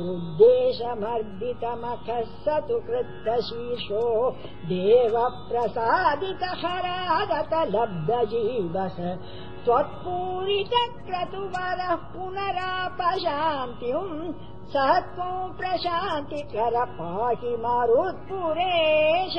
उद्देशमर्दितमखः स तु कृत्तशीर्षो देव प्रसादित हरादत लब्ध जीवस त्वत्पूरि च स त्वम् प्रशान्तिकर पाहि मारुत्पुरेश।